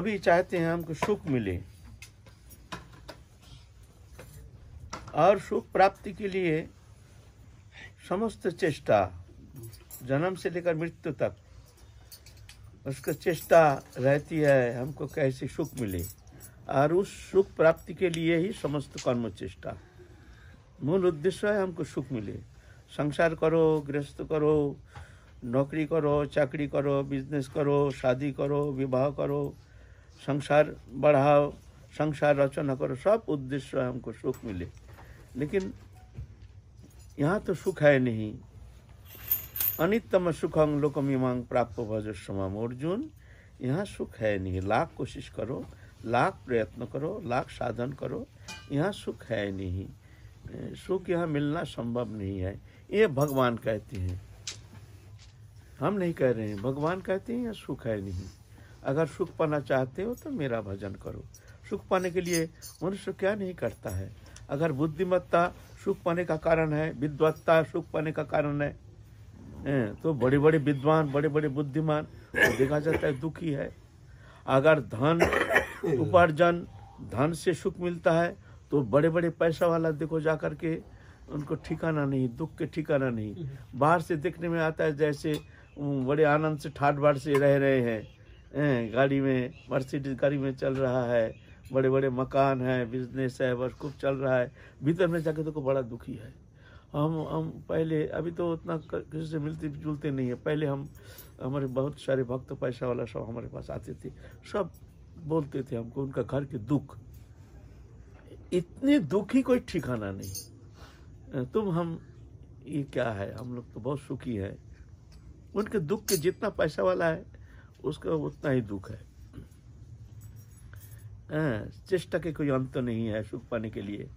सभी चाहते हैं हमको सुख मिले। और सुख प्राप्ति के लिए समस्त चेष्टा, जन्म से लेकर मृत्यु तक, उसका चेष्टा रहती है, हमको कैसे सुख मिले। और उस सुख प्राप्ति के लिए ही समस्त कर्म चेष्टा। मूल उद्देश्य है हमको सुख मिले। संसार करो, गृहस्थ करो, नौकरी करो, चाकरी करो बिज़नेस करो, शादी करो, विवाह करो। संसार बढ़ाओ, संसार रचना करो, सब उद्देश्य हमको सुख मिले। लेकिन यहाँ तो सुख है नहीं। अनितम सुखम लोकमिमांग प्राप्त भज समाम अर्जुन, यहाँ सुख है नहीं। लाख कोशिश करो, लाख प्रयत्न करो, लाख साधन करो, यहाँ सुख है नहीं। सुख यहाँ मिलना संभव नहीं है। ये भगवान कहते हैं। हम नहीं कह रहे हैं, भगवान कहते हैं यहाँ सुख है नहीं। अगर सुख पाना चाहते हो तो मेरा भजन करो। सुख पाने के लिए मनुष्य क्या नहीं करता है? अगर बुद्धिमत्ता सुख पाने का कारण है विद्वत्ता सुख पाने का कारण है तो बड़े बड़े विद्वान बड़े बड़े बुद्धिमान तो देखा जाता है दुखी है। अगर धन उपार्जन धन से सुख मिलता है तो बड़े बड़े पैसा वाला देखो जा करके उनको ठिकाना नहीं दुख के ठिकाना नहीं। बाहर से देखने में आता है जैसे बड़े आनंद से ठाट बाट से रह रहे हैं हैं, गाड़ी में मर्सिडीज गाड़ी में चल रहा है बड़े बड़े मकान है बिज़नेस है बस खूब चल रहा है, भीतर में जाके तो बड़ा दुखी है। हम हम पहले, अभी तो उतना किसी से मिलते जुलते नहीं है, पहले हम, हमारे बहुत सारे भक्त पैसा वाला सब हमारे पास आते थे, सब बोलते थे हमको उनका घर के दुख। इतने दुखी कोई ठिकाना नहीं। तुम हम, ये क्या है, हम लोग तो बहुत सुखी है। उनके दुख के जितना पैसा वाला है उसका उतना ही दुख है। हाँ, चेष्टा के कोई अंत नहीं है सुख पाने के लिए।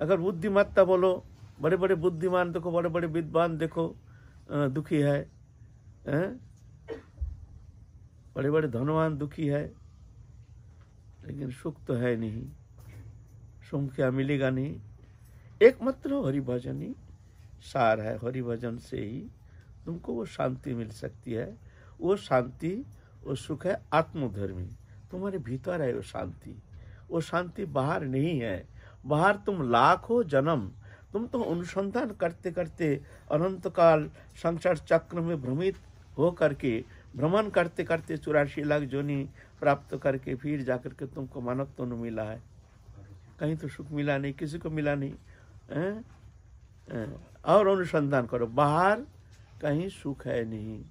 अगर बुद्धिमत्ता बोलो बड़े बड़े बुद्धिमान देखो बड़े बड़े विद्वान देखो दुखी है बड़े बड़े धनवान दुखी है लेकिन सुख तो है नहीं। सुख क्या मिलेगा नहीं? एकमात्र हरि भजन ही सार है हरि भजन से ही तुमको वो शांति मिल सकती है। वो शांति, वो सुख है, आत्मधर्मी। तुम्हारे भीतर है वो शांति। वो शांति बाहर नहीं है। बाहर तुम लाखों जन्म। तुम तो अनुसंधान करते करते अनंत काल संसार चक्र में भ्रमित हो करके भ्रमण करते करते चौरासी लाख जोनी प्राप्त करके फिर जाकर के तुमको मानव तो नहीं मिला है। कहीं तो सुख मिला नहीं, किसी को मिला नहीं। हैं? हैं? और अनुसंधान करो। बाहर कहीं सुख है नहीं।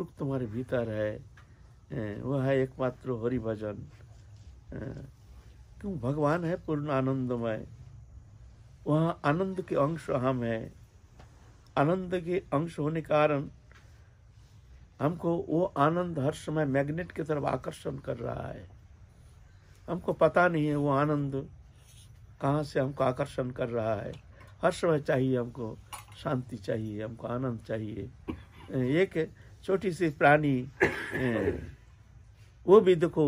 सुख तुम्हारे भीतर है वह है एकमात्र हरि भजन। क्यों? भगवान है पूर्ण आनंदमय। वहाँ आनंद के अंश हम है। आनंद के अंश होने कारण हमको वो आनंद हर समय मैग्नेट की तरफ़ आकर्षण कर रहा है। हमको पता नहीं है वो आनंद कहाँ से हमको आकर्षण कर रहा है। हर समय चाहिए हमको, शांति चाहिए, हमको आनंद चाहिए। एक छोटी सी प्राणी वो भी देखो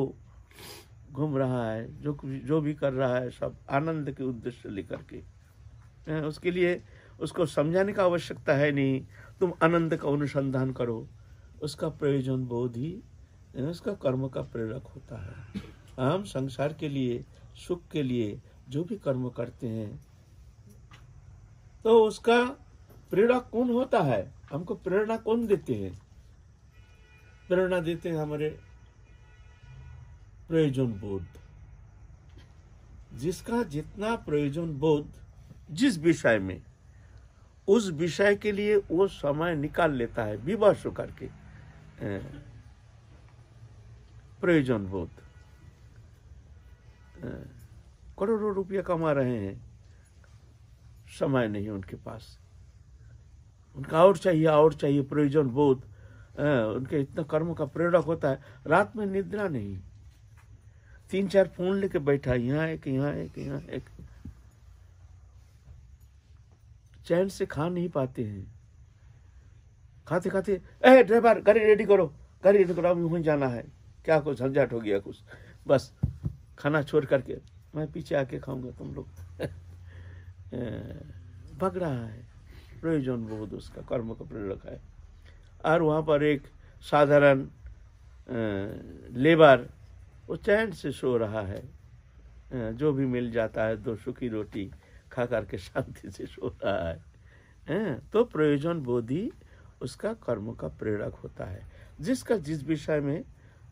घूम रहा है जो जो भी कर रहा है सब आनंद के उद्देश्य लेकर के। उसके लिए उसको समझाने का आवश्यकता है नहीं तुम आनंद का अनुसंधान करो। उसका प्रयोजन बोध ही उसका कर्म का प्रेरक होता है। हम संसार के लिए सुख के लिए जो भी कर्म करते हैं तो उसका प्रेरक कौन होता है? हमको प्रेरणा कौन देते हैं? प्रेरणा देते हैं हमारे प्रयोजन बोध। जिसका जितना प्रयोजन बोध, जिस विषय में, उस विषय के लिए वो समय निकाल लेता है, विवश होकर के प्रयोजन बोध। करोड़ों रुपया कमा रहे हैं, समय नहीं उनके पास। उनका और चाहिए और चाहिए प्रयोजन बोध। उनके इतना कर्म का प्रेरक होता है। रात में निद्रा नहीं। तीन चार फ़ोन लेके बैठा, यहाँ एक यहाँ एक यहाँ एक। चैन से खा नहीं पाते हैं। खाते खाते, ए, ड्राइवर, गाड़ी रेडी करो, गाड़ी रेडी करो अभी वहीं जाना है। क्या कुछ, झंझट हो गया कुछ? बस, खाना छोड़ करके, मैं पीछे आके खाऊँगा तुम लोग। भग रहा है। प्रयोजन बहुत उसका, कर्म का प्रेरक है। और वहाँ पर एक साधारण लेबर वो चैन से सो रहा है। जो भी मिल जाता है दो सुखी रोटी खा करके शांति से सो रहा है। अ, तो प्रयोजन बोधि उसका कर्म का प्रेरक होता है। जिसका जिस विषय में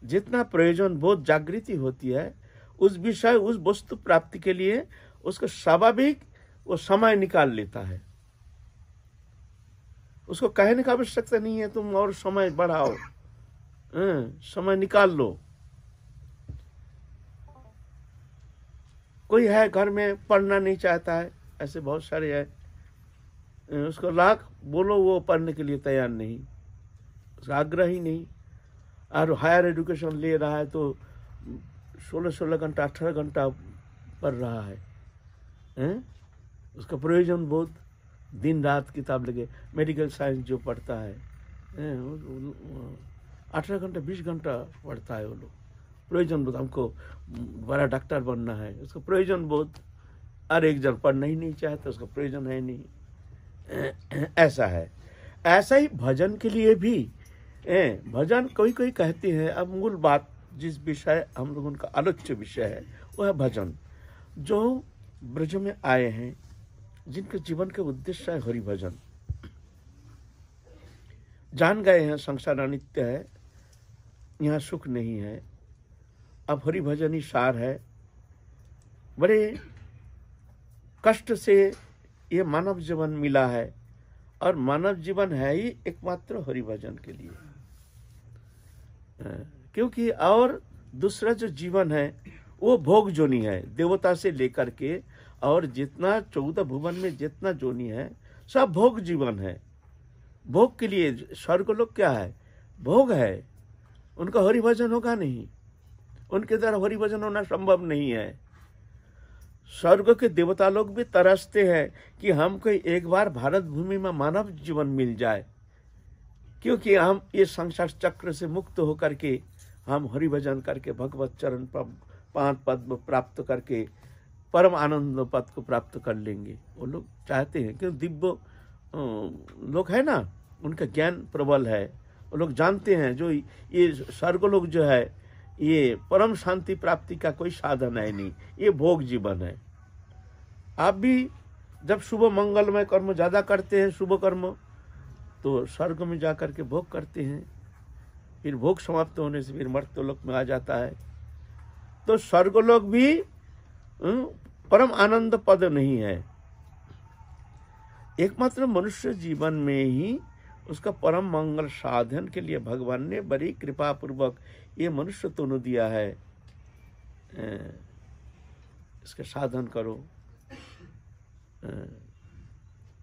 जितना प्रयोजन बोध जागृति होती है उस विषय उस वस्तु प्राप्ति के लिए उसको स्वाभाविक वो समय निकाल लेता है। उसको कहने का आवश्यकता नहीं है तुम और समय बढ़ाओ। हाँ, समय निकाल लो। कोई है घर में पढ़ना नहीं चाहता है? ऐसे बहुत सारे है। हाँ, उसको लाख बोलो वो पढ़ने के लिए तैयार नहीं। उसका आग्रह ही नहीं। और हायर एजुकेशन ले रहा है तो सोलह सोलह घंटा अठारह घंटा पढ़ रहा है। हैं? उसका प्रयोजन बहुत दिन रात किताब लगे। मेडिकल साइंस जो पढ़ता है अठारह घंटा, बीस घंटा पढ़ता है वो लोग। प्रयोजन बोध हमको बड़ा डॉक्टर बनना है। उसका प्रयोजन बहुत और एक जन पढ़ना ही नहीं चाहता, उसका प्रयोजन है नहीं। ऐसा है। ऐसा ही भजन के लिए भी भजन कोई कोई कहते हैं, अब मूल बात, जिस विषय हम लोगों का आलोच्य विषय है, वो है भजन। जो ब्रज में आए हैं जिनके जीवन के उद्देश्य है हरि भजन जान गए हैं, संसार अनित्य है, यहाँ सुख नहीं है। अब हरि भजन ही सार है। बड़े कष्ट से ये मानव जीवन मिला है, और मानव जीवन है ही एकमात्र हरि भजन के लिए। क्योंकि और दूसरा जो जीवन है, वो भोग जोनी है, देवता से लेकर के और जितना चौदह भुवन में जितना जोनी है, सब भोग जीवन है। भोग के लिए स्वर्ग लोग क्या है? भोग है। उनका हरि भजन होगा नहीं। उनके द्वारा हरि भजन होना संभव नहीं है। स्वर्ग के देवता लोग भी तरसते हैं कि हमको एक बार भारत भूमि में मानव जीवन मिल जाए। क्योंकि हम ये संसार चक्र से मुक्त होकर के, हम हरि भजन करके, भगवत चरण पद प्राप्त करके परम आनंद पद को प्राप्त कर लेंगे। वो लोग चाहते हैं क्योंकि दिव्य लोग है ना, उनका ज्ञान प्रबल है। वो लोग जानते हैं जो ये स्वर्ग लोग जो है, ये परम शांति प्राप्ति का कोई साधन है नहीं। ये भोग जीवन है। आप भी जब शुभ मंगलमय कर्म ज़्यादा करते हैं, शुभ कर्म तो स्वर्ग में जा करके भोग करते हैं। फिर भोग समाप्त होने से फिर मर्त्यलोक में आ जाता है। तो स्वर्गलोक भी परम आनंद पद नहीं है। एकमात्र मनुष्य जीवन में ही उसका परम मंगल साधन के लिए भगवान ने बड़ी कृपा पूर्वक ये मनुष्य तोनु दिया है। इसका साधन करो।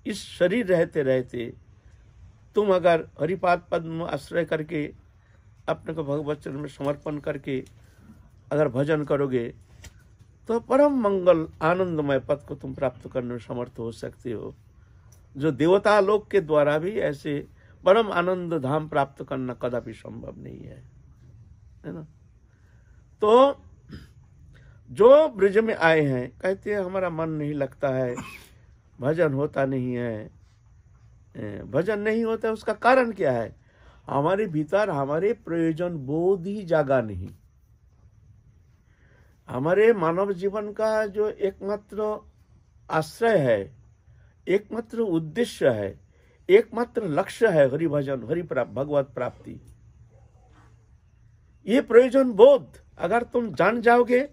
इस शरीर रहते रहते तुम अगर हरिपाद पद में आश्रय करके अपने को भगवत चरण में समर्पण करके अगर भजन करोगे तो परम मंगल आनंदमय पद को तुम प्राप्त करने में समर्थ हो सकते हो। जो देवता लोक के द्वारा भी ऐसे परम आनंद धाम प्राप्त करना कदापि संभव नहीं है। है ना? तो जो ब्रिज में आए हैं, कहते हैं, हमारा मन नहीं लगता है, भजन होता नहीं है। भजन नहीं होता, उसका कारण क्या है? हमारे भीतर हमारे प्रयोजन बोध ही जागा नहीं। हमारे मानव जीवन का जो एकमात्र आश्रय है, एकमात्र उद्देश्य है, एकमात्र लक्ष्य है हरि भजन, हरि प्राप्त भगवत प्राप्ति। ये प्रयोजन बोध, अगर तुम जान जाओगे,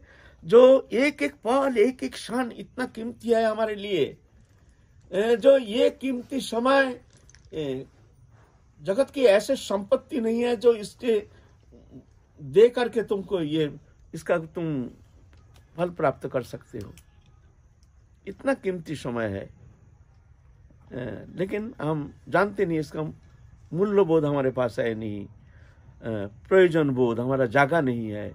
जो एक एक पल एक एक क्षण इतना कीमती है हमारे लिए जो ये कीमती समय जगत की ऐसे संपत्ति नहीं है जो इसके दे करके तुमको ये, इसका तुम फल प्राप्त कर सकते हो। इतना कीमती समय है। लेकिन हम जानते नहीं इसका मूल्य बोध हमारे पास है नहीं। प्रयोजन बोध हमारा जागा नहीं है।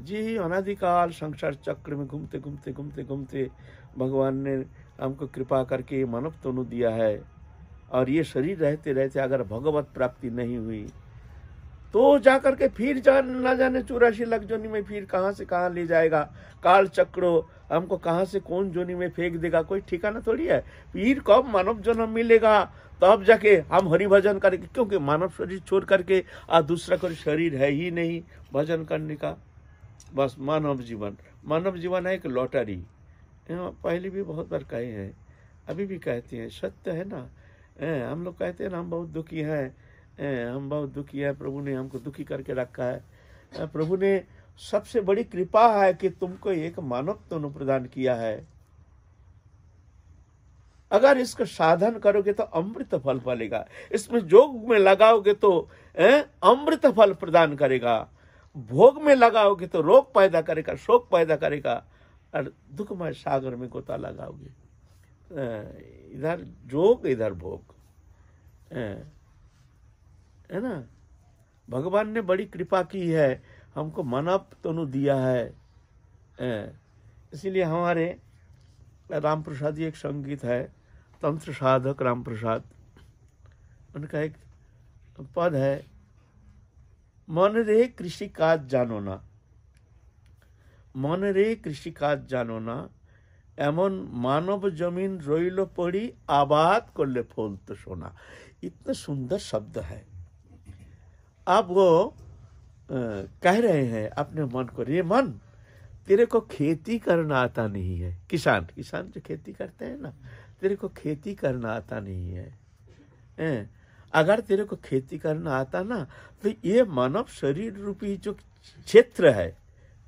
जी, अनादिकाल संसार चक्र में घूमते घूमते घूमते घूमते भगवान ने हमको कृपा करके मानव तनु दिया है। और ये शरीर रहते रहते अगर भगवत प्राप्ति नहीं हुई तो जा करके फिर जा ना जाने चौरासी लाख जोनी में फिर कहाँ से कहाँ ले जाएगा? काल चक्रो, हमको कहाँ से कौन जोनी में फेंक देगा? कोई ठिकाना थोड़ी है? फिर कब मानव जन्म मिलेगा? तब जाके हम हरि भजन करेंगे क्योंकि मानव शरीर छोड़ करके आ दूसरा कोई शरीर है ही नहीं भजन करने का। बस मानव जीवन। मानव जीवन है एक लॉटरी। पहले भी बहुत बार कहे हैं, अभी भी कहते हैं, सत्य है ना? हम लोग कहते हैं ना, हम बहुत दुखी हैं। हम बहुत दुखी है, प्रभु ने हमको दुखी करके रखा है। प्रभु ने सबसे बड़ी कृपा है कि तुमको एक मानव तो प्रदान किया है। अगर इसका साधन करोगे तो अमृत फल फलेगा। इसमें जोग में लगाओगे तो अमृत फल प्रदान करेगा। भोग में लगाओगे तो रोग पैदा करेगा, शोक पैदा करेगा। और दुखमय सागर में गोता लगाओगे। इधर जोग, इधर भोग। है ना भगवान ने बड़ी कृपा की है हमको मानव तनु दिया है इसीलिए हमारे राम प्रसाद एक संगीत है तंत्र साधक राम प्रसाद उनका एक पद है मन रे कृषि काज जानो ना मन रे कृषि काज जानो ना এমন মানব जमीन রইল पड़ी आबाद कर ले फूल तो सोना इतना सुंदर अब वो कह रहे हैं अपने मन को ये मन तेरे को खेती करना आता नहीं है। किसान किसान जो खेती करते हैं ना तेरे को खेती करना आता नहीं है। ए, अगर तेरे को खेती करना आता ना तो ये मानव शरीर रूपी जो क्षेत्र है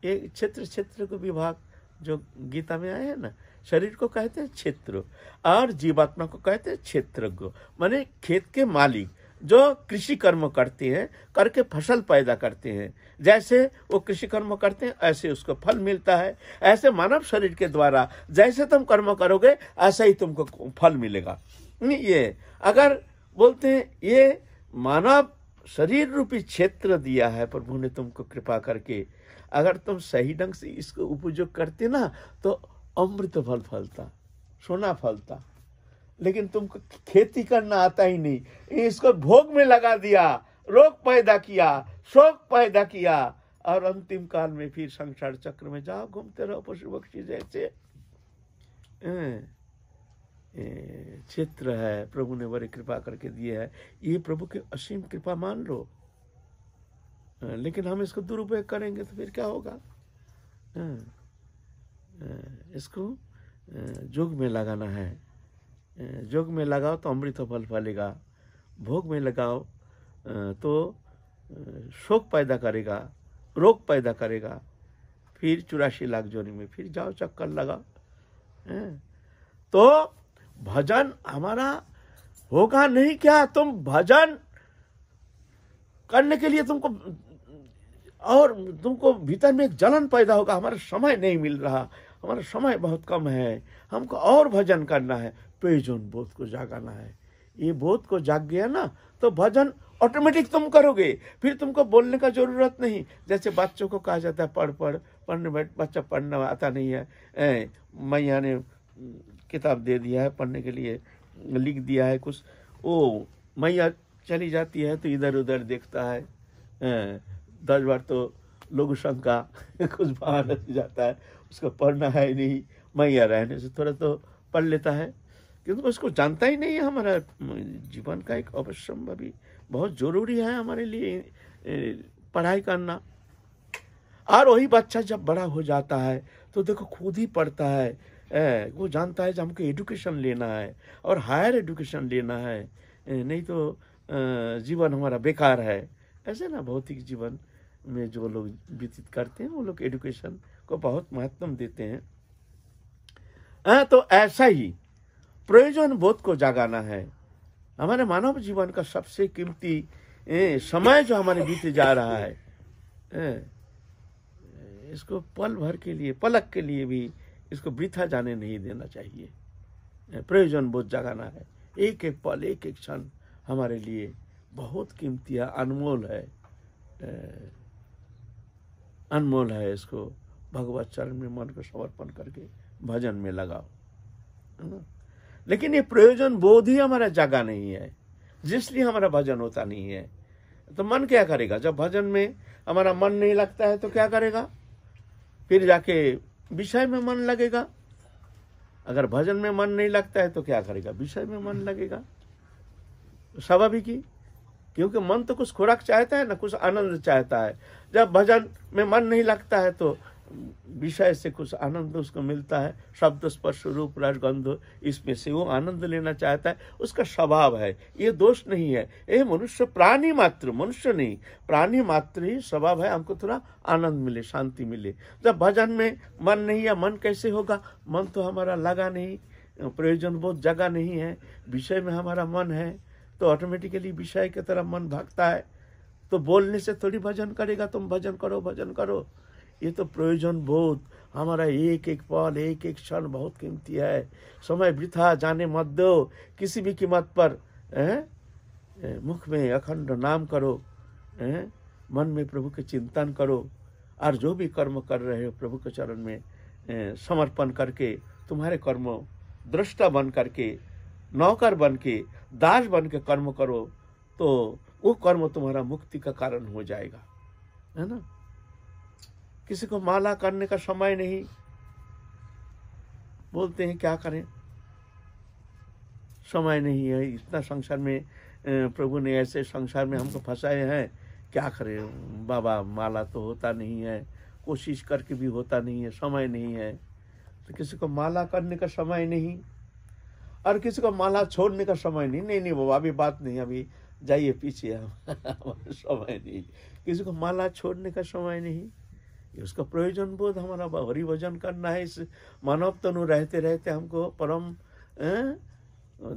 ये क्षेत्र क्षेत्र को विभाग जो गीता में आए हैं ना शरीर को कहते हैं क्षेत्र और जीवात्मा को कहते हैं क्षेत्रज्ञ। माने खेत के मालिक जो कृषि कर्म करते हैं, करके फ़सल पैदा करते हैं। जैसे वो कृषि कर्म करते हैं, ऐसे उसको फल मिलता है। ऐसे मानव शरीर के द्वारा जैसे तुम कर्म करोगे, ऐसा ही तुमको फल मिलेगा। ये अगर बोलते हैं, ये मानव शरीर रूपी क्षेत्र दिया है, प्रभु ने तुमको कृपा करके। अगर तुम सही ढंग से इसको उपयोग करते ना तो अमृत फल फलता, सोना फलता। लेकिन तुमको खेती करना आता ही नहीं। इसको भोग में लगा दिया, रोग पैदा किया, शोक पैदा किया, और अंतिम काल में फिर संसार चक्र में जाओ, घूमते रहो, पशु पक्षी जैसे। क्षेत्र है, प्रभु ने बड़ी कृपा करके दिए है। ये प्रभु की असीम कृपा मान लो। लेकिन हम इसको दुरुपयोग करेंगे तो फिर क्या होगा? इसको जोग में लगाना है। जोग में लगाओ तो अमृत फल फलेगा, भोग में लगाओ तो शोक पैदा करेगा, रोग पैदा करेगा, फिर चौरासी लाख जोनी में फिर जाओ चक्कर लगाओ तो भजन हमारा होगा नहीं क्या? तुम भजन करने के लिए तुमको, और तुमको भीतर में एक जलन पैदा होगा, हमारा समय नहीं मिल रहा। हमारा समय बहुत कम है, हमको और भजन करना है। प्रयोजन बोध को जागाना है। ये बोध को जाग गया ना तो भजन ऑटोमेटिक तुम करोगे। फिर तुमको बोलने का ज़रूरत नहीं। जैसे बच्चों को कहा जाता है, पढ़ पढ़। पढ़ने बैठ बच्चा पढ़ना आता नहीं है। मैया ने किताब दे दिया है पढ़ने के लिए, लिख दिया है कुछ। ओ, मैया चली जाती है तो इधर उधर देखता है। दस बार तो लोग शंका कुछ बाहर जाता है। उसको पढ़ना है नहीं मैया रहने से थोड़ा तो पढ़ लेता है। क्योंकि उसको जानता ही नहीं है हमारा जीवन का एक अवश्यम भी बहुत ज़रूरी है हमारे लिए पढ़ाई करना। और वही बच्चा जब बड़ा हो जाता है तो देखो खुद ही पढ़ता है ए, वो जानता है जब हमको एडुकेशन लेना है और हायर एडुकेशन लेना है। नहीं तो जीवन हमारा बेकार है। ऐसे ना भौतिक जीवन में जो लोग व्यतीत करते हैं वो लोग एडुकेशन को बहुत महत्व देते हैं। आ, तो ऐसा ही प्रयोजन बोध को जागाना है। हमारे मानव जीवन का सबसे कीमती समय जो हमारे बीते जा रहा है इसको पल भर के लिए पलक के लिए भी इसको वृथा जाने नहीं देना चाहिए। प्रयोजन बोध जगाना है। एक एक पल एक एक क्षण हमारे लिए बहुत कीमती है अनमोल है। अनमोल है इसको। भगवत चरण में मन को समर्पण करके भजन में लगाओ लेकिन ये प्रयोजन बोध ही हमारा जगा नहीं है जिसलिए हमारा भजन होता नहीं है। तो मन क्या करेगा? जब भजन में हमारा मन नहीं लगता है तो क्या करेगा? फिर जाके विषय में मन लगेगा। अगर भजन में मन नहीं लगता है तो क्या करेगा? विषय में मन लगेगा। स्वाभाविक ही, क्योंकि मन तो कुछ खुराक चाहता है ना, कुछ आनंद चाहता है। जब भजन में मन नहीं लगता है तो विषय से कुछ आनंद उसको मिलता है, शब्द, स्पर्श, रूप रसगंध इसमें से वो आनंद लेना चाहता है, उसका स्वभाव है। ये दोष नहीं है। ये मनुष्य प्राणी मात्र, मनुष्य नहीं। प्राणी मात्र ही स्वभाव है, हमको थोड़ा आनंद मिले, शांति मिले। जब भजन में मन नहीं है, मन कैसे होगा? मन तो हमारा लगा नहीं, प्रयोजन बहुत जगह नहीं है। विषय में हमारा मन है तो ऑटोमेटिकली विषय की तरह मन भागता है। तो बोलने से थोड़ी भजन करेगा, तुम भजन करो भजन करो। ये तो प्रयोजन बोध हमारा एक एक पल, एक एक क्षण बहुत कीमती है समय वृथा जाने मत दो किसी भी कीमत पर, है? मुख में अखंड नाम करो, है? मन में प्रभु के चिंतन करो, और जो भी कर्म कर रहे हो प्रभु के चरण में समर्पण करके, तुम्हारे कर्म दृष्टा बन करके, नौकर बन के, दास बन के कर्म करो तो वो कर्म तुम्हारा मुक्ति का कारण हो जाएगा है ना किसी को माला करने का समय नहीं। बोलते हैं, क्या करें? समय नहीं है, इतना संसार में प्रभु ने ऐसे संसार में हमको फंसाए हैं। क्या करें? बाबा, माला तो होता नहीं है, कोशिश करके भी होता नहीं है, समय नहीं है। तो किसी को माला करने का समय नहीं, और किसी को माला छोड़ने का समय नहीं। नहीं नहीं, बाबा, अभी बात नहीं, अभी जाइए पीछे। हम समय नहीं। किसी को माला छोड़ने का समय नहीं। उसका प्रयोजन बोध हमारा हरि भजन करना है, इस मानव तनु रहते रहते हमको परम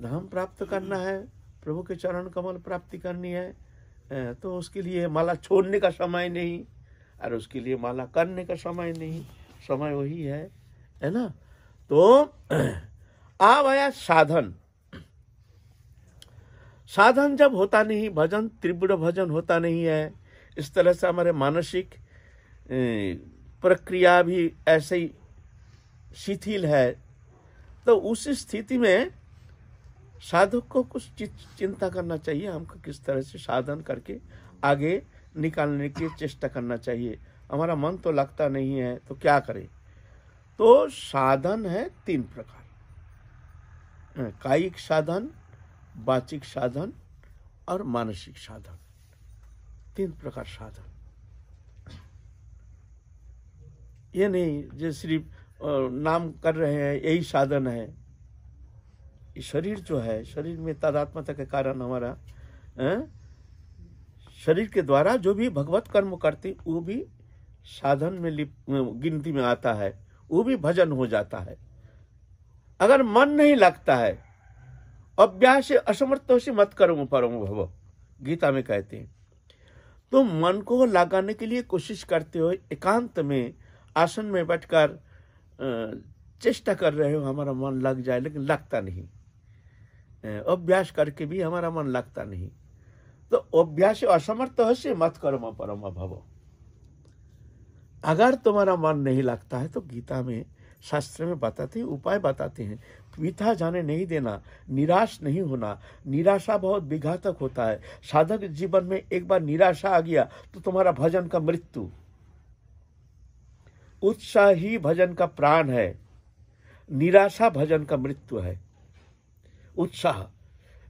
धाम प्राप्त करना है, प्रभु के चरण कमल प्राप्ति करनी है तो उसके लिए माला छोड़ने का समय नहीं, और उसके लिए माला करने का समय नहीं, समय वही है है ना? तो आया साधन। साधन जब होता नहीं, भजन त्रिपुर भजन होता नहीं है, इस तरह से हमारे मानसिक प्रक्रिया भी ऐसे ही शिथिल है। तो उस स्थिति में साधक को कुछ चिंता करना चाहिए। हमको किस तरह से साधन करके आगे निकालने की चेष्टा करना चाहिए। हमारा मन तो लगता नहीं है तो क्या करें? तो साधन है तीन प्रकार। कायिक साधन, वाचिक साधन और मानसिक साधन। तीन प्रकार साधन। ये नहीं, जो सिर्फ़ नाम कर रहे हैं, यही साधन है शरीर जो है, शरीर में तादात्मता के कारण हमारा है? शरीर के द्वारा जो भी भगवत कर्म करते, वो भी साधन में गिनती में आता है, वो भी भजन हो जाता है अगर मन नहीं लगता है, अभ्यास असमर्थ से मत कर्म परम भव गीता में कहते हैं तो मन को लगाने के लिए कोशिश करते हो, एकांत में आसन में बैठकर चेष्टा कर रहे हो, हमारा मन लग जाए, लेकिन लगता नहीं। अभ्यास करके भी हमारा मन लगता नहीं। तो अभ्यास असमर्थ हो से मत कर्म परम भव। अगर तुम्हारा मन नहीं लगता है तो गीता में, शास्त्र में बताते हैं, उपाय बताते हैं। वृथा जाने नहीं देना, निराश नहीं होना। निराशा बहुत विघातक होता है। साधक जीवन में एक बार निराशा आ गया तो तुम्हारा भजन का मृत्यु। उत्साह ही भजन का प्राण है, निराशा भजन का मृत्यु है। उत्साह।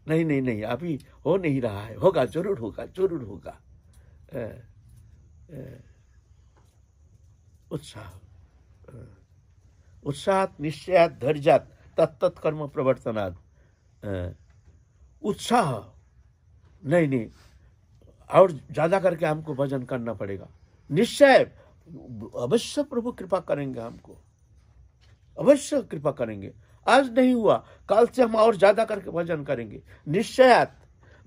नहीं नहीं नहीं, अभी हो नहीं रहा है। होगा, ज़रूर होगा ज़रूर होगा। उत्साह। उत्साह निश्चय धैर्यात तत्त कर्म प्रवर्तनाद उत्साह। नहीं नहीं, और ज़्यादा करके हमको भजन करना पड़ेगा। निश्चय अवश्य प्रभु कृपा करेंगे हमको। अवश्य कृपा करेंगे। आज नहीं हुआ, कल से हम और ज़्यादा करके भजन करेंगे। निश्चयात,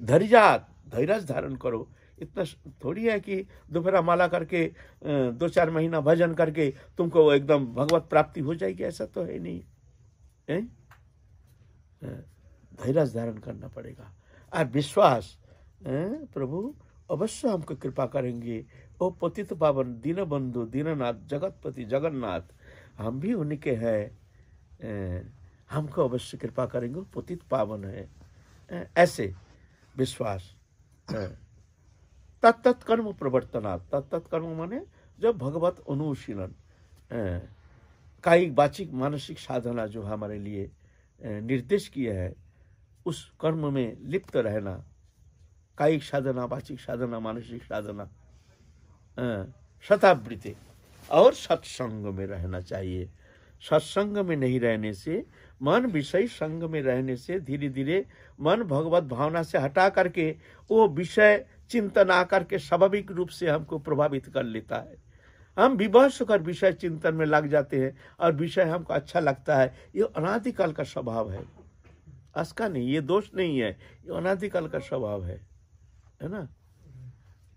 धैर्यात, धैर्य धारण करो। इतना थोड़ी है कि दोपहर माला करके दो चार महीना भजन करके तुमको एकदम भगवत प्राप्ति हो जाएगी, ऐसा तो है नहीं। धैर्य धारण करना पड़ेगा। और विश्वास प्रभु, अवश्य हमको कृपा करेंगे। ओ पतित पावन, दीन बंधु, दीननाथ, जगतपति, जगन्नाथ। हम भी उनके हैं। हमको अवश्य कृपा करेंगे पतित पावन है। ऐसे विश्वास। तत्त कर्म प्रवर्तना तत्त कर्म माने जब भगवत अनुशीलन। कायिक बाचिक मानसिक साधना जो हमारे लिए निर्देश किया है, उस कर्म में लिप्त रहना। कायिक साधना, वाचिक साधना, मानसिक साधना शतावृत्ति और सत्संग में रहना चाहिए। सत्संग में नहीं रहने से, मन विषय संग में रहने से धीरे धीरे मन भगवत भावना से हटा करके, वो विषय चिंतन आकर के स्वाभाविक रूप से हमको प्रभावित कर लेता है। हम विवश होकर विषय चिंतन में लग जाते हैं और विषय हमको अच्छा लगता है। ये अनादिकाल का स्वभाव है। असका नहीं, ये दोष नहीं है। ये अनादिकाल का स्वभाव है। है ना?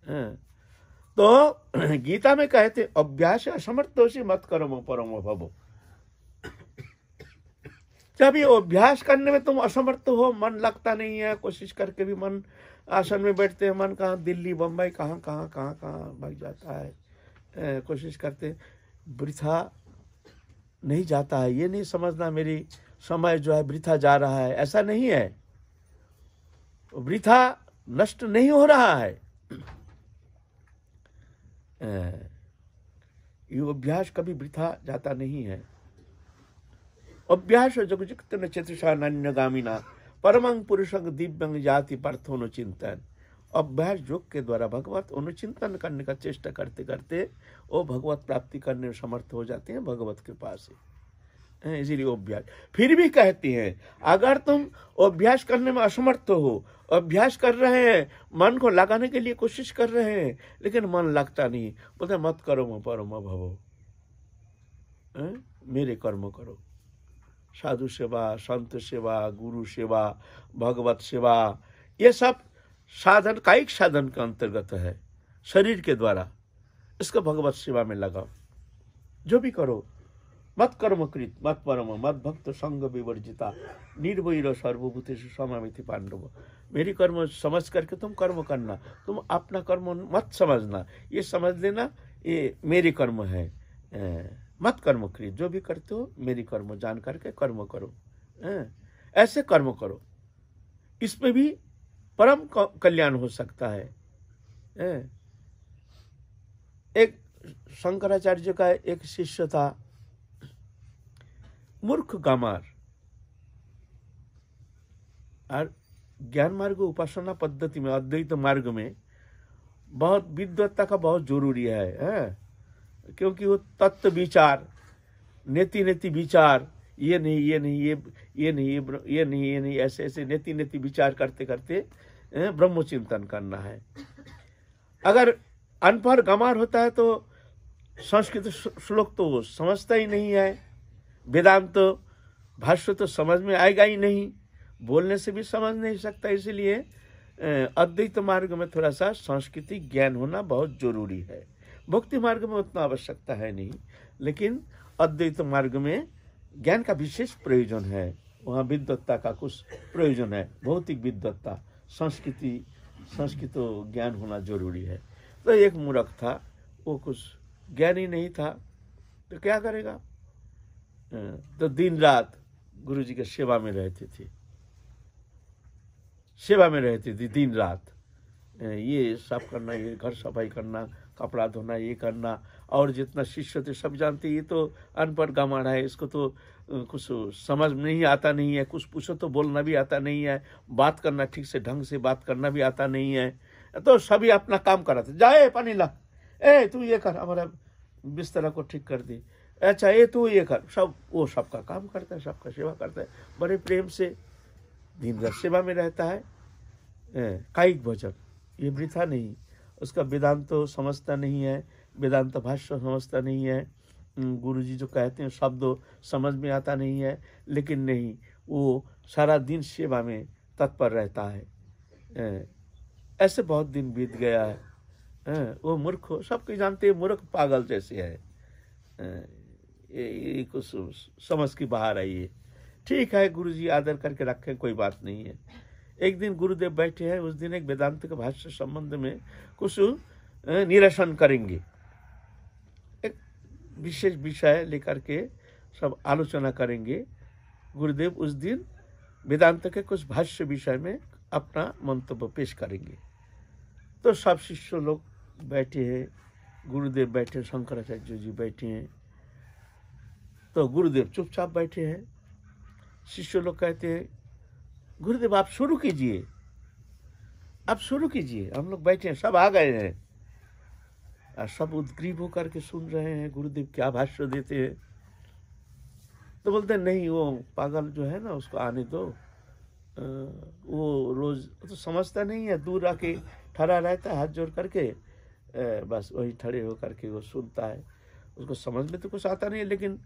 हाँ। तो गीता में कहते, अभ्यास असमर्थ से मत करो परम भवो। जब ये अभ्यास करने में तुम असमर्थ हो, मन लगता नहीं है, कोशिश करके भी मन, आसन में बैठते हैं, मन कहाँ, दिल्ली, बम्बई, कहाँ कहाँ कहाँ कहाँ भाग जाता है कोशिश करते वृथा नहीं जाता है, ये नहीं समझना मेरी समय जो है, वृथा जा रहा है, ऐसा नहीं है। वृथा नष्ट नहीं हो रहा है। ये अभ्यास कभी वृथा जाता नहीं है। अभ्यास जगजुक्त चतुषा नन्यगामिना परमंग पुरुषंग दिव्यंग जाति पार्थोन चिंतन अभ्यास योग के द्वारा भगवत अनुचिंतन करने का चेष्टा करते करते वो भगवत प्राप्ति करने में समर्थ हो जाते हैं भगवत कृपा से। इसीलिए अभ्यास। फिर भी कहती हैं, अगर तुम अभ्यास करने में असमर्थ हो, अभ्यास कर रहे हैं, मन को लगाने के लिए कोशिश कर रहे हैं, लेकिन मन लगता नहीं, बोलते मत करो मो परम भवो। मेरे कर्म करो। साधु सेवा, संत सेवा, गुरु सेवा, भगवत सेवा, ये सब साधन, कायिक साधन के अंतर्गत है, शरीर के द्वारा। इसको भगवत सेवा में लगाओ। जो भी करो मत कर्मकृत मत परम मत भक्त संग विवर्जिता निर्भय सर्वभूत समामिति पांडव मेरी कर्म समझ करके तुम कर्म करना, तुम अपना कर्म मत समझना। ये समझ लेना, ये मेरी कर्म है। मत कर्म करिए जो भी करते हो, मेरी कर्म जान करके कर्म करो। ऐसे कर्म करो। इसमें भी परम कल्याण हो सकता है। एक शंकराचार्य का एक शिष्य था मूर्ख गामार और ज्ञान मार्ग उपासना पद्धति में अद्वैत मार्ग में बहुत विद्वत्ता का बहुत ज़रूरी है, है? क्योंकि वो तत्व विचार नेति नेति विचार ये नहीं ये नहीं ये ये नहीं ये नहीं ये नहीं ये नहीं ऐसे ऐसे नेति नेति विचार करते करते ब्रह्म चिंतन करना है अगर अनपढ़ गमार होता है तो संस्कृत श्लोक तो समझता ही नहीं है वेदांत तो भाष्य तो समझ में आएगा ही नहीं। बोलने से भी समझ नहीं सकता, इसलिए अद्वैत मार्ग में थोड़ा सा संस्कृति ज्ञान होना बहुत ज़रूरी है। भक्ति मार्ग में उतना आवश्यकता है नहीं, लेकिन अद्वैत मार्ग में ज्ञान का विशेष प्रयोजन है। वहाँ विद्वत्ता का कुछ प्रयोजन है, भौतिक विद्वत्ता, संस्कृति, संस्कृत ज्ञान होना ज़रूरी है। तो एक मूर्ख था, वो कुछ ज्ञान ही नहीं था तो क्या करेगा? तो दिन रात गुरु जी के सेवा में रहते थे। सेवा में रहते थे दिन रात। ये साफ़ करना, ये घर सफ़ाई करना, कपड़ा धोना, ये करना, और जितना शिष्य थे सब जानते, ये तो अनपढ़ गमाड़ा है, इसको तो कुछ समझ नहीं आता नहीं है, कुछ पूछो तो बोलना भी आता नहीं है, बात करना ठीक से ढंग से बात करना भी आता नहीं है। तो सभी अपना काम कराते, जाए पानी ला, ए, तू ये कर, हमारा बिस्तर को ठीक कर दी। अच्छा ये तू, ये कर। सब, वो सबका काम करता है, सबका सेवा करता है। बड़े प्रेम से दिन रात सेवा में रहता है। कायिक भोजन, ये वृथा नहीं। उसका वेदांत तो समझता नहीं है, वेदांत भाष्य समझता नहीं है। गुरु जी जो कहते हैं, शब्द समझ में आता नहीं है, लेकिन नहीं, वो सारा दिन सेवा में तत्पर रहता है। ऐसे बहुत दिन बीत गया है। वो मूर्ख, सबके जानते हैं, मूर्ख पागल जैसे है। कुछ समझ की बाहर आई है। ठीक है गुरु जी आदर करके रखें, कोई बात नहीं है। एक दिन गुरुदेव बैठे हैं, उस दिन एक वेदांत के भाष्य संबंध में कुछ निरसन करेंगे। एक विशेष विषय लेकर के सब आलोचना करेंगे। गुरुदेव उस दिन वेदांत के कुछ भाष्य विषय में अपना मंतव्य पेश करेंगे। तो सब शिष्य लोग बैठे हैं, गुरुदेव बैठे शंकराचार्य जी बैठे हैं। तो गुरुदेव चुपचाप बैठे हैं। शिष्य लोग कहते हैं गुरुदेव आप शुरू कीजिए। आप शुरू कीजिए। हम लोग बैठे हैं सब आ गए हैं। और सब उद्ग्रीव होकर के सुन रहे हैं गुरुदेव क्या भाष्य देते हैं? तो बोलते हैं नहीं वो पागल जो है ना उसको आने दो। आ, वो रोज तो समझता नहीं है दूर आके ठहरा रहता है हाथ जोड़ करके। आ, बस वही ठड़े होकर के वो सुनता है। उसको समझ में तो कुछ आता नहीं है लेकिन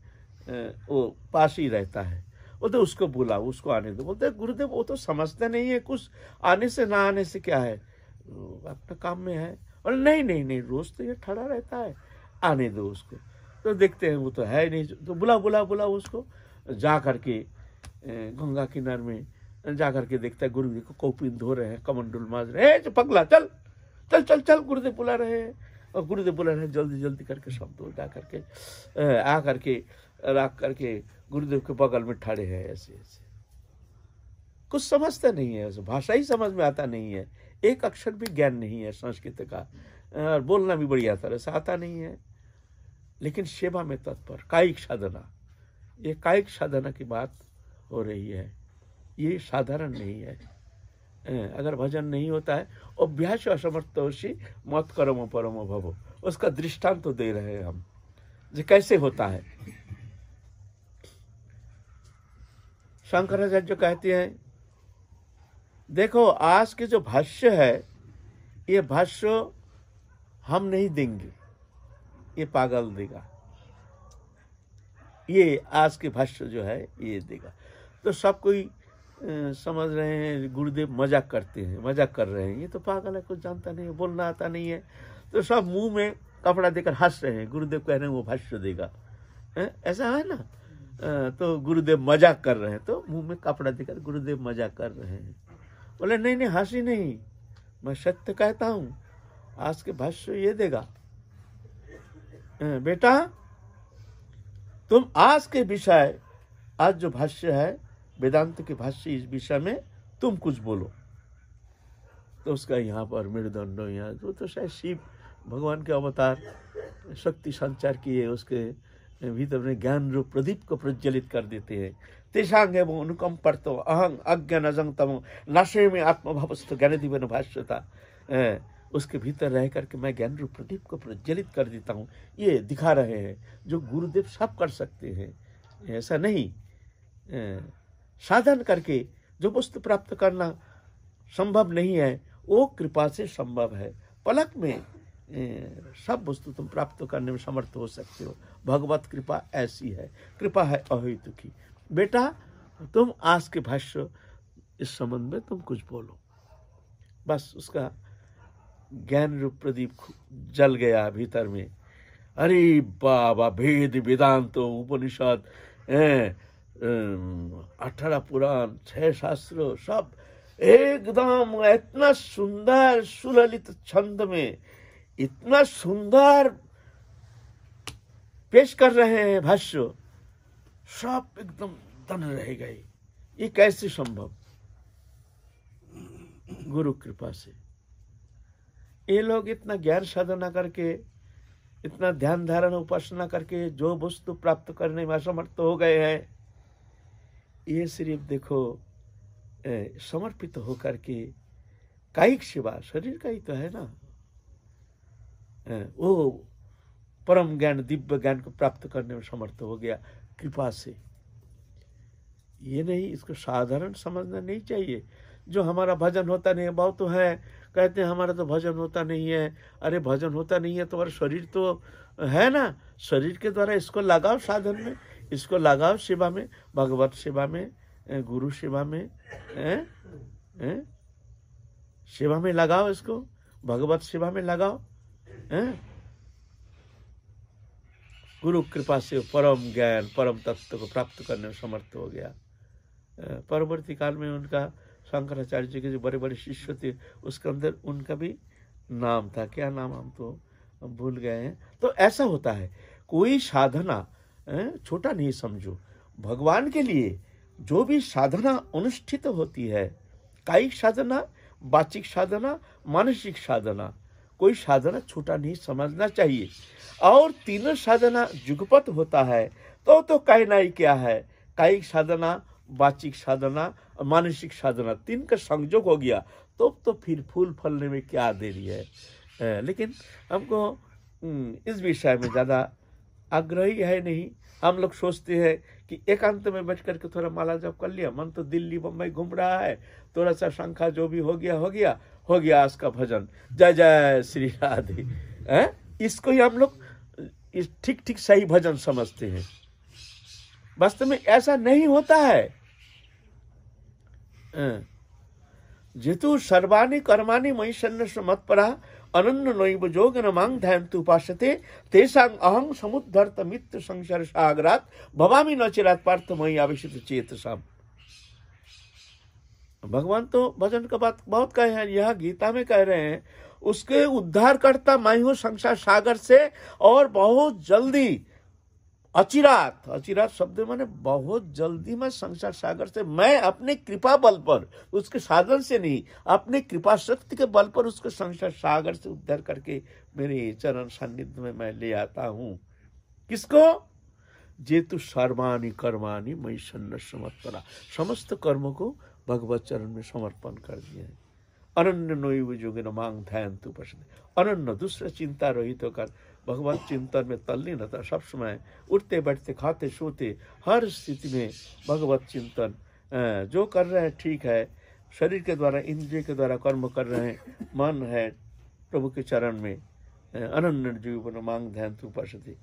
वो पास ही रहता है। बोलते उसको बुला, उसको आने दो। बोलते गुरुदेव, वो तो समझते नहीं है कुछ। आने से, ना आने से क्या है? अपना काम में है। और नहीं नहीं नहीं, रोज तो ये ठड़ा रहता है। आने दो उसको। तो देखते हैं, वो तो है नहीं। तो बुला बुला बुला उसको। जा करके गंगा किनार में जा करके देखता है गुरुदेव को कौपिन धो रहे हैं, कमंडुल माज रहे हैं। जो पगला, चल चल चल चल, गुरुदेव बुला रहे हैं। और गुरुदेव बुला रहे हैं, जल्दी जल्दी करके सब जा करके आ करके रख करके गुरुदेव के बगल में ठड़े हैं ऐसे ऐसे। कुछ समझता नहीं है भाषा ही समझ में आता नहीं है। एक अक्षर भी ज्ञान नहीं है संस्कृत का। और बोलना भी बढ़िया तरह से आता नहीं है। लेकिन सेवा में तत्पर, कायिक साधना। ये कायिक साधना की बात हो रही है। ये साधारण नहीं है। अगर भजन नहीं होता है, अभ्यास असमर्थोषी मत करम परम भवो। उसका दृष्टांत तो दे रहे हैं हम। जो कैसे होता है? शंकराचार्य कहते हैं, देखो, आज के जो भाष्य है, ये भाष्य हम नहीं देंगे। ये पागल देगा। ये आज के भाष्य जो है, ये देगा। तो सब कोई समझ रहे हैं, गुरुदेव मज़ाक करते हैं, मज़ाक कर रहे हैं। ये तो पागल है, कुछ जानता नहीं है, बोलना आता नहीं है। तो सब मुँह में कपड़ा देकर हंस रहे हैं। गुरुदेव कह रहे हैं, वो भाष्य देगा। है? ऐसा है ना? तो गुरुदेव मज़ाक कर रहे हैं। तो मुँह में कपड़ा देकर गुरुदेव मज़ाक कर रहे हैं। बोले, नहीं नहीं, हँसी नहीं। मैं सत्य कहता हूँ। आज के भाष्य ये देगा। बेटा, तुम आज के विषय, आज जो भाष्य है, वेदांत के भाष्य इस विषय में तुम कुछ बोलो। तो उसका यहाँ पर मृदंड यहाँ जो तो शायद शिव, भगवान के अवतार, शक्ति संचार किए, उसके भीतर में ज्ञान रूप प्रदीप को प्रज्वलित कर देते हैं। तेषांग एवं अनुकम तो अहंग अज्ञान अजंग तम नशे में आत्मभावस्थ ज्ञान दिवन भाष्यता। उसके भीतर रह करके मैं ज्ञान रूप प्रदीप को प्रज्वलित कर देता हूँ। ये दिखा रहे हैं, जो गुरुदेव सब कर सकते हैं। ऐसा नहीं। साधन करके जो वस्तु प्राप्त करना संभव नहीं है, वो कृपा से संभव है। पलक में सब वस्तु तुम प्राप्त करने में समर्थ हो सकते हो। भगवत कृपा ऐसी है। कृपा है अहित की। बेटा, तुम आज के भाष्य, इस संबंध में तुम कुछ बोलो। बस उसका ज्ञान रूप प्रदीप जल गया भीतर में। अरे बाबा, भेद वेदांत उपनिषद अठारह पुराण, छह शास्त्र, सब एकदम इतना सुंदर सुललित छंद में इतना सुंदर पेश कर रहे हैं भाष्य, सब एकदम तन रह गए। ये कैसे संभव? गुरु कृपा से। ये लोग इतना ज्ञान साधना करके, इतना ध्यान धारण उपासना करके जो वस्तु प्राप्त करने में असमर्थ हो गए हैं, ये सिर्फ़ देखो समर्पित होकर के, कायिक सेवा, शरीर का ही तो है ना। वो परम ज्ञान, दिव्य ज्ञान को प्राप्त करने में समर्थ हो गया। कृपा से। ये नहीं, इसको साधारण समझना नहीं चाहिए। जो हमारा भजन होता नहीं है, बहुत तो है। कहते हैं, हमारा तो भजन होता नहीं है। अरे, भजन होता नहीं है, तुम्हारा शरीर तो है ना? शरीर के द्वारा इसको लगाओ साधन में, इसको लगाओ सेवा में, भगवत सेवा में गुरु सेवा में? सेवा में लगाओ इसको, भगवत सेवा में लगाओ। ए? गुरु कृपा से परम ज्ञान, परम तत्व को प्राप्त करने में समर्थ हो गया। परवर्ती काल में उनका, शंकराचार्य जी के जो बड़े बड़े शिष्य थे, उसके अंदर उनका भी नाम था। क्या नाम हम तो भूल गए हैं। तो ऐसा होता है, कोई साधना छोटा नहीं समझो। भगवान के लिए जो भी साधना अनुष्ठित होती है, कायिक साधना, वाचिक साधना, मानसिक साधना कोई साधना छोटा नहीं, समझना चाहिए। और तीनों साधना जुगपत होता है तो तो कहना ही क्या है। कायिक साधना, वाचिक साधना, मानसिक साधना, तीन का संयोग हो गया तो तो फिर फूल फलने में क्या देरी है? लेकिन हमको इस विषय में ज़्यादा आग्रही है नहीं। हम लोग सोचते हैं कि एकांत में बैठ करके थोड़ा माला जप कर लिया। मन तो दिल्ली बम्बई घूम रहा है, थोड़ा सा शंखा जो भी हो गया हो गया। हो गया आज का भजन। जय जय श्री राधे। है? इसको ही हम लोग ठीक ठीक सही भजन समझते हैं। वास्तव में ऐसा नहीं होता है। जितु सर्वाणी कर्माणी मई सन्नस मत परा अनन्न नैव जोग न मांग ध्यान उपासते तेसांग अहं समुद्धर्त मित्र संसार सागरात भवामी न चिरात पार्थ मई आवेशित चेत सब भगवान तो भजन का बात बहुत कहे हैं, यह गीता में कह रहे हैं, उसके उद्धार करता मैं हूँ संसार सागर से और बहुत जल्दी अचिरात अचिरात शब्द माने बहुत जल्दी मैं संसार सागर से, मैं अपने कृपा बल पर, उसके साधन से नहीं, अपने कृपा शक्ति के बल पर उसको संसार सागर से उद्धार करके मेरे चरण सानिध्य में मैं ले आता हूँ। किसको? जेतु सर्वाणी कर्माणी मई सन्न समर्पणा समस्त कर्म को भगवत चरण में समर्पण कर दिए अनन्य नोई जोगे न मांग ध्यान तू पसंद अनन्य दूसरा चिंता रहित होकर भगवत चिंतन में तल्लीन रहता सब समय उठते, बैठते, खाते, सोते, हर स्थिति में भगवत चिंतन जो कर रहे हैं ठीक है। शरीर के द्वारा, इंद्रिय के द्वारा कर्म कर रहे हैं, मन है प्रभु के चरण में। अनन्य जीवन मांग ध्यान तू उपासती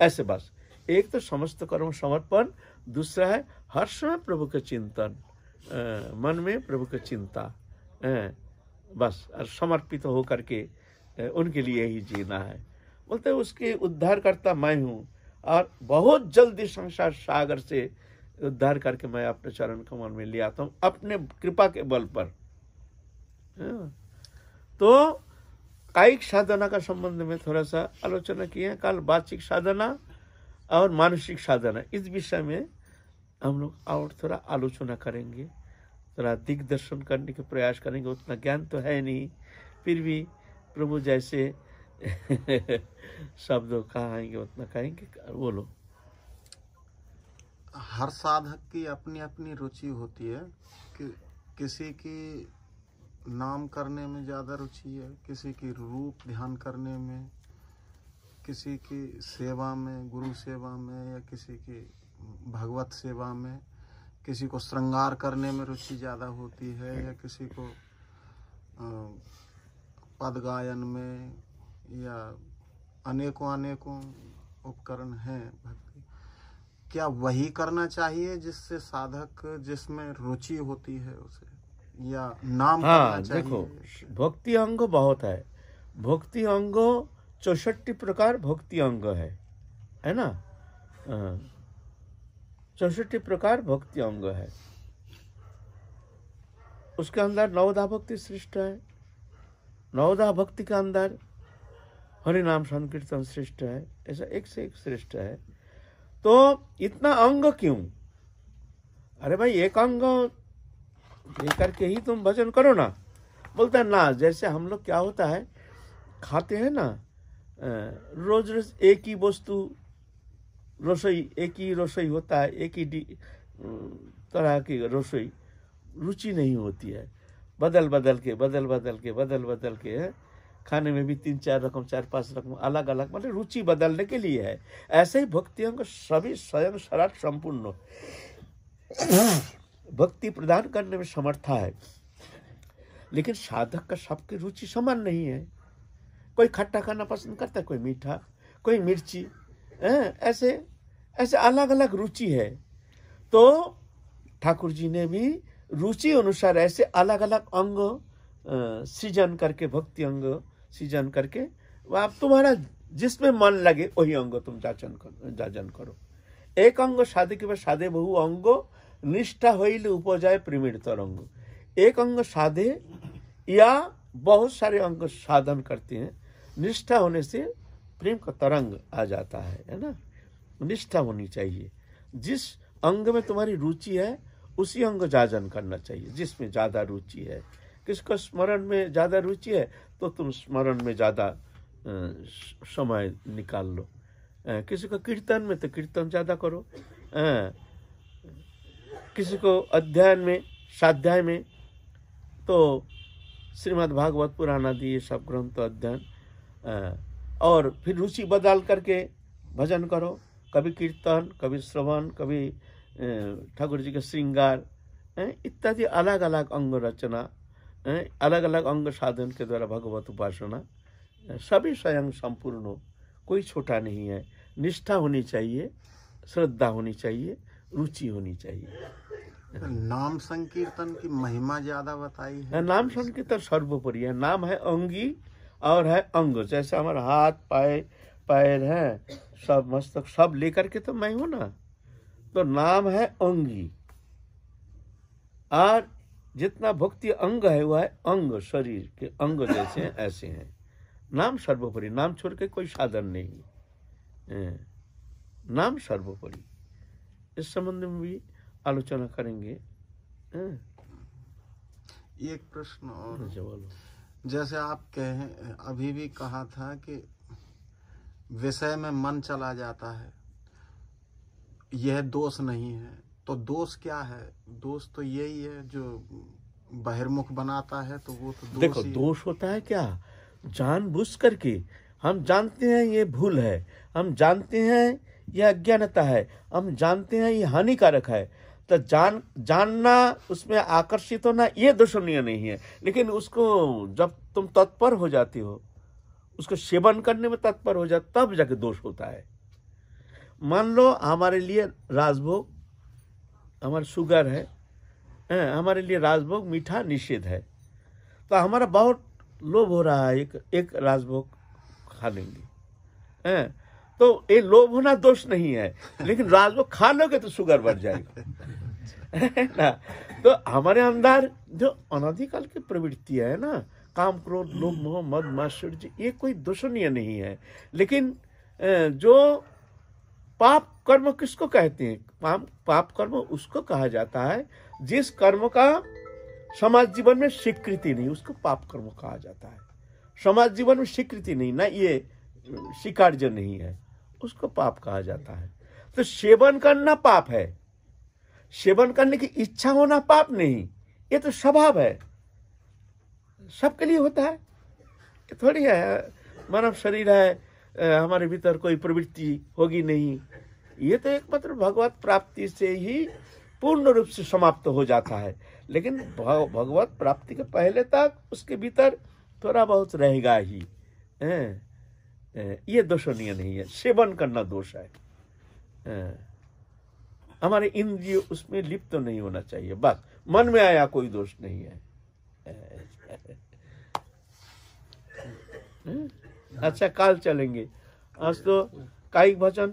ऐसे बस। एक तो समस्त कर्म समर्पण, दूसरा है हर समय प्रभु के चिंतन। मन में प्रभु की चिंता बस, और समर्पित तो होकर के उनके लिए ही जीना है बोलते उसके उद्धार करता मैं हूँ, और बहुत जल्दी संसार सागर से उद्धार करके मैं अपने चरण कमल में ले आता हूँ, अपने कृपा के बल पर। तो कायिक साधना का संबंध में थोड़ा सा आलोचना किए कल वाचिक साधना और मानसिक साधना, इस विषय में हम लोग और थोड़ा आलोचना करेंगे, थोड़ा दिग्दर्शन करने के प्रयास करेंगे, उतना ज्ञान तो है नहीं। फिर भी प्रभु जैसे शब्द कहेंगे उतना कहेंगे, बोलो। हर साधक की अपनी अपनी रुचि होती है कि किसी की नाम करने में ज़्यादा रुचि है, किसी की रूप ध्यान करने में, किसी की सेवा में, गुरु सेवा में, या किसी की भगवत सेवा में किसी को श्रृंगार करने में रुचि ज़्यादा होती है या किसी को पद गायन में या अनेकों अनेकों उपकरण हैं भक्ति। क्या वही करना चाहिए जिससे साधक जिसमें रुचि होती है उसे या नाम हाँ देखो भक्ति अंग बहुत है। भक्ति अंग चौसठी प्रकार भक्ति अंग है है ना। चौसठी प्रकार भक्ति अंग है। उसके अंदर नवदा भक्ति श्रेष्ठ है। नवदा भक्ति के अंदर हरि नाम संकीर्तन श्रेष्ठ है। ऐसा एक से एक श्रेष्ठ है। तो इतना अंग क्यों? अरे भाई, एक अंग लेकर के ही तुम भजन करो ना। बोलता है, ना, जैसे हम लोग क्या होता है, खाते हैं ना रोज रोज एक ही वस्तु रसोई एक ही रसोई होता है, एक ही तरह की रसोई रुचि नहीं होती है। बदल बदल के, बदल बदल के, बदल बदल के, है। खाने में भी तीन, चार रकम, चार, पाँच रकम अलग अलग मतलब रुचि बदलने के लिए है। ऐसे ही भक्तियों को सभी स्वयं सराट संपूर्ण भक्ति प्रदान करने में समर्था है। लेकिन साधक का सबकी रुचि समान नहीं है। कोई खट्टा खाना पसंद करता है, कोई मीठा, कोई मिर्ची ऐसे ऐसे अलग अलग रुचि है। तो ठाकुर जी ने भी रुचि अनुसार ऐसे अलग अलग अंग सृजन करके, भक्ति अंग सृजन करके आप तुम्हारा जिसमें मन लगे, वही अंग तुम जाचन करो जाजन करो। एक अंग साधे के बाद साधे बहु अंग, निष्ठा होइल उपजाए प्रेमित तरंग। एक अंग साधे या बहुत सारे अंग साधन करते हैं। निष्ठा होने से प्रेम का तरंग आ जाता है है ना? निष्ठा होनी चाहिए। जिस अंग में तुम्हारी रुचि है, उसी अंग जाजन करना चाहिए। जिसमें ज़्यादा रुचि है, किसको स्मरण में ज़्यादा रुचि है तो तुम स्मरण में ज़्यादा समय निकाल लो। किसी को कीर्तन में तो कीर्तन ज़्यादा करो। किसी को अध्ययन में, स्वाध्याय में तो श्रीमद् भागवत पुराण आदि ये सब ग्रंथ अध्ययन और फिर रुचि बदल करके भजन करो। कभी कीर्तन कभी श्रवण कभी ठाकुर जी के श्रृंगार इत्यादि अलग अलग अंग रचना अलग अलग अंग साधन के द्वारा भगवत उपासना सभी स्वयं संपूर्ण हो। कोई छोटा नहीं है। निष्ठा होनी चाहिए श्रद्धा होनी चाहिए रुचि होनी चाहिए। नाम संकीर्तन की महिमा ज़्यादा बताई है। नाम संकीर्तन सर्वोपरि है। नाम है अंगी और है अंग जैसे हमारे हाथ पाए पैर है सब मस्तक सब लेकर के तो मैं हूँ ना। तो नाम है अंगी। और जितना भक्ति अंग है वह है अंग शरीर के अंग जैसे हैं ऐसे हैं। नाम सर्वोपरि नाम छोड़ के कोई साधन नहीं। है। नाम सर्वोपरि। इस संबंध में भी आलोचना करेंगे। एक प्रश्न और। बोलो जैसे आप कहे अभी भी कहा था कि विषय में मन चला जाता है। यह दोष नहीं है। तो दोष क्या है? दोष तो यही है जो बहिर्मुख बनाता है तो वो तो दोष देखो दोष होता है क्या? जानबूझ करके। हम जानते हैं ये भूल है। हम जानते हैं यह अज्ञानता है। हम जानते हैं ये हानिकारक है। तो जान, जानना उसमें आकर्षित होना ये दोषणीय नहीं है। लेकिन उसको जब तुम तत्पर हो जाती हो, उसको सेवन करने में तत्पर हो जाए तब जाके दोष होता है। मान लो हमारे लिए राजभोग, हमारा शुगर है, हमारे लिए राजभोग मीठा निषेध है। तो हमारा बहुत लोभ हो रहा है एक एक राजभोग खा लेंगे। हैं तो ये लोभ होना दोष नहीं है। लेकिन राजभोग खा लोगे तो शुगर बढ़ जाएगा। ना। तो हमारे अंदर जो अनादिकाल की प्रवृत्ति है ना, काम क्रोध, लोभ, मोह, मद माश्चर्य ये कोई दोषणीय नहीं है। लेकिन जो पाप कर्म किसको कहते हैं? पाप पाप कर्म उसको कहा जाता है, जिस कर्म का समाज जीवन में स्वीकृति नहीं, उसको पाप कर्म कहा जाता है। समाज जीवन में स्वीकृति नहीं, ना ये स्वीकार्य नहीं है, उसको पाप कहा जाता है। तो सेवन करना पाप है। सेवन करने की इच्छा होना पाप नहीं। ये तो स्वभाव है। सबके लिए होता है। थोड़ी है। मानव शरीर है हमारे भीतर कोई प्रवृत्ति होगी नहीं। ये तो एक मात्र भगवत प्राप्ति से ही पूर्ण रूप से समाप्त हो जाता है। लेकिन भगवत प्राप्ति के पहले तक उसके भीतर थोड़ा बहुत रहेगा ही। हैं? अ, ये दोषणीय नहीं है। सेवन करना दोष है। अ, हमारे इंद्रिय उसमें लिप्त तो नहीं होना चाहिए। बस, मन में आया कोई दोष नहीं है? अच्छा काल चलेंगे। आज तो कायिक भजन